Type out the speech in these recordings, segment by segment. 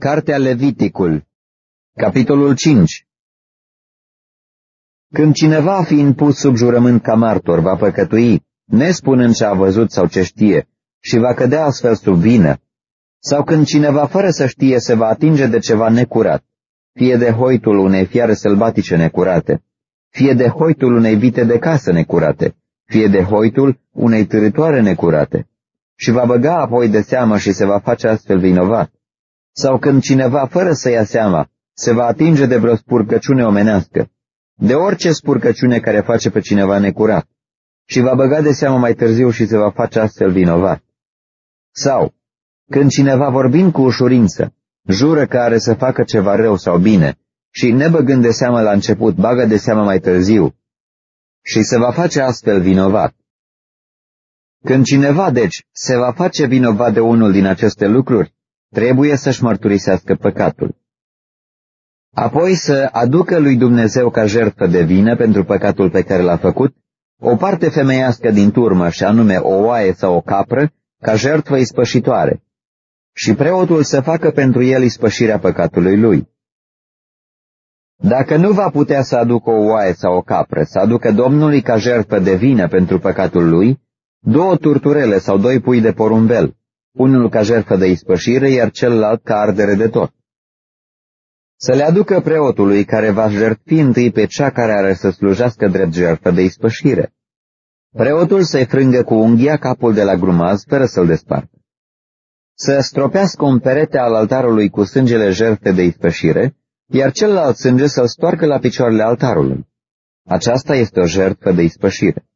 Cartea Leviticul, capitolul 5 Când cineva fiind pus sub jurământ ca martor va păcătui, nespunând ce a văzut sau ce știe, și va cădea astfel sub vină, sau când cineva fără să știe se va atinge de ceva necurat, fie de hoitul unei fiare sălbatice necurate, fie de hoitul unei vite de casă necurate, fie de hoitul unei târătoare necurate, și va băga apoi de seamă și se va face astfel vinovat sau când cineva, fără să ia seama, se va atinge de vreo spurcăciune omenească, de orice spurcăciune care face pe cineva necurat, și va băga de seamă mai târziu și se va face astfel vinovat. Sau, când cineva vorbind cu ușurință, jură că are să facă ceva rău sau bine, și nebăgând de seamă la început, bagă de seamă mai târziu, și se va face astfel vinovat. Când cineva, deci, se va face vinovat de unul din aceste lucruri, trebuie să-și mărturisească păcatul. Apoi să aducă lui Dumnezeu ca jertfă de vină pentru păcatul pe care l-a făcut, o parte femeiască din turmă, și anume o oaie sau o capră, ca jertfă ispășitoare, și preotul să facă pentru el ispășirea păcatului lui. Dacă nu va putea să aducă o oaie sau o capră, să aducă Domnului ca jertfă de vină pentru păcatul lui, două turturele sau doi pui de porumbel, unul ca jertfă de ispășire, iar celălalt ca ardere de tot. Să le aducă preotului care va jertfi întâi pe cea care are să slujească drept jertfă de ispășire. Preotul să-i frângă cu unghia capul de la grumaz fără să-l despartă. Să stropească un perete al altarului cu sângele jertfe de ispășire, iar celălalt sânge să-l stoarcă la picioarele altarului. Aceasta este o jertfă de ispășire.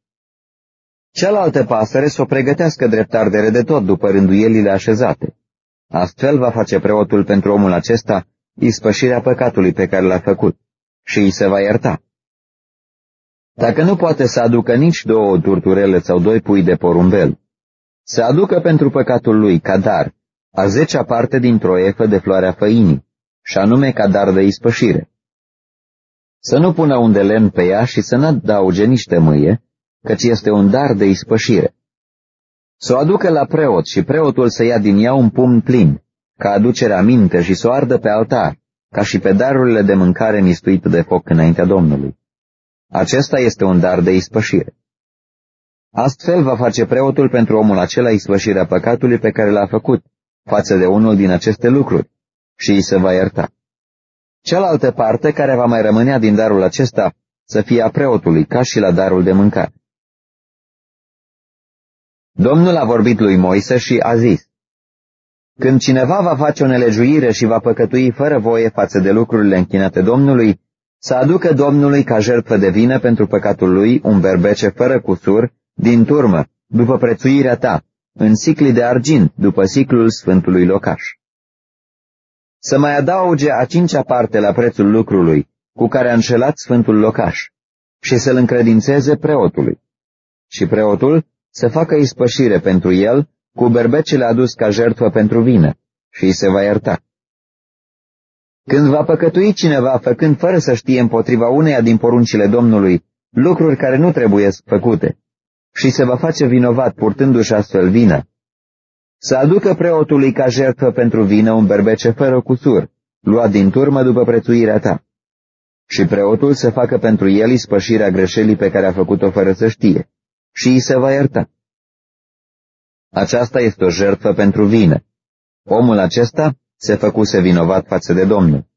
Cealaltă pasăre să o pregătească drept ardere de tot după rânduielile așezate. Astfel va face preotul pentru omul acesta ispășirea păcatului pe care l-a făcut și îi se va ierta. Dacă nu poate să aducă nici două turturele sau doi pui de porumbel, să aducă pentru păcatul lui ca dar a zecea parte dintr-o efă de floarea făinii, și anume ca dar de ispășire. Să nu pună un de lemn pe ea și să n-adauge nici tămâie, căci este un dar de ispășire. Să o aducă la preot și preotul să ia din ea un pumn plin, ca aducerea minte și să o ardă pe altar, ca și pe darurile de mâncare mistuite de foc înaintea Domnului. Acesta este un dar de ispășire. Astfel va face preotul pentru omul acela ispășirea păcatului pe care l-a făcut, față de unul din aceste lucruri, și îi se va ierta. Cealaltă parte care va mai rămânea din darul acesta să fie a preotului, ca și la darul de mâncare. Domnul a vorbit lui Moise și a zis, Când cineva va face o nelegiuire și va păcătui fără voie față de lucrurile închinate Domnului, să aducă Domnului ca jertfă de vină pentru păcatul lui un berbece fără cusur, din turmă, după prețuirea ta, în sicli de argint, după siclul Sfântului Locaș. Să mai adauge a cincea parte la prețul lucrului, cu care a înșelat Sfântul Locaș, și să-l încredințeze preotului. Și preotul să facă ispășire pentru el cu berbecele adus ca jertfă pentru vină și îi se va ierta. Când va păcătui cineva făcând fără să știe împotriva uneia din poruncile Domnului lucruri care nu trebuie făcute și se va face vinovat purtându-și astfel vină, să aducă preotului ca jertfă pentru vină un berbece fără cusur, luat din turmă după prețuirea ta, și preotul să facă pentru el ispășirea greșelii pe care a făcut-o fără să știe și îi se va ierta. Aceasta este o jertfă pentru vină. Omul acesta se făcuse vinovat față de Domnul.